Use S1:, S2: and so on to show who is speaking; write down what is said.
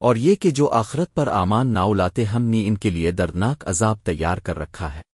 S1: اور یہ کہ جو آخرت پر آمان ناؤ لاتے ہم نے ان کے لیے دردناک عذاب تیار کر رکھا ہے۔